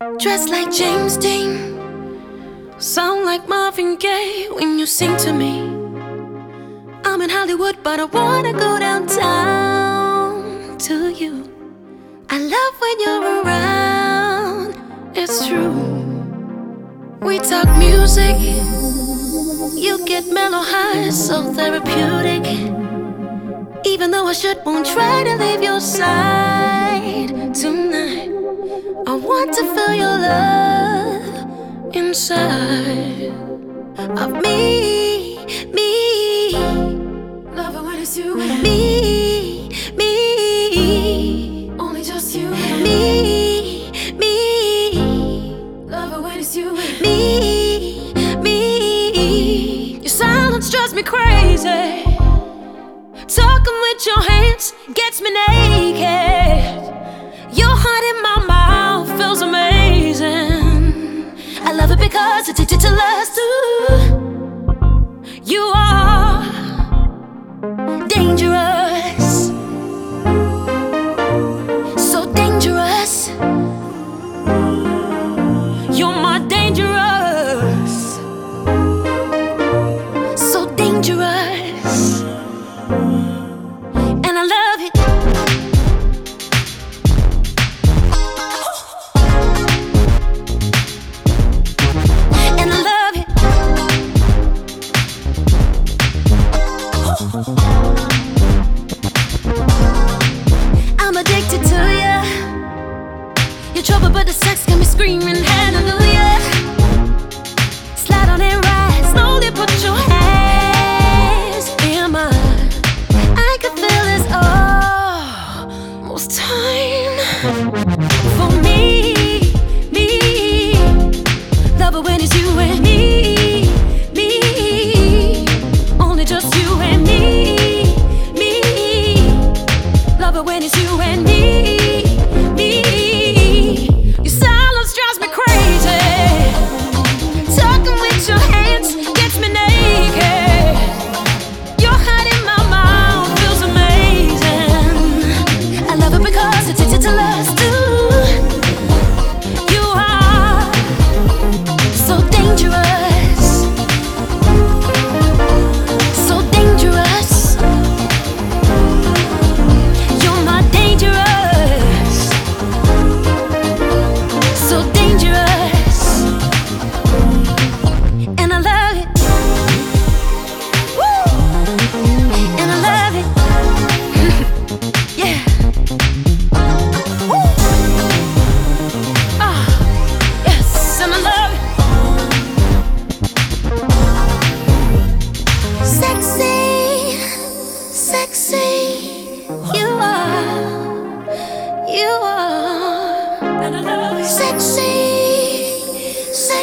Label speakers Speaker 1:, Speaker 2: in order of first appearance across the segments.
Speaker 1: Dressed like James Dean, sound like Marvin Gaye when you sing to me. I'm in Hollywood, but I wanna go downtown to you. I love when you're around, it's true. We talk music, you get mellow highs, so therapeutic. Even though I should won't try to leave your side tonight. Want to feel your love inside of me, me. Me, me. Only just you, me, me. When it's you, me, me. Your silence drives me crazy. Talking with your hands gets me naked. Because it's to lust. You are I'm addicted to you. You're trouble, but the sex got me screaming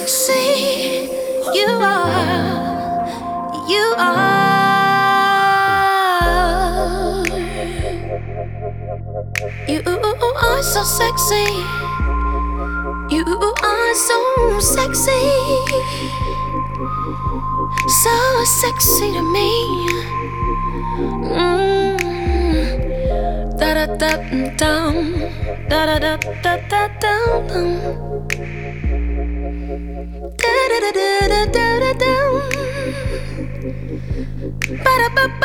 Speaker 1: sexy, you are, you are. You are so sexy. You are so sexy. So sexy to me. Mm. Da da da dum. Da da da da da dum. Da da da da da da da. Ba da ba ba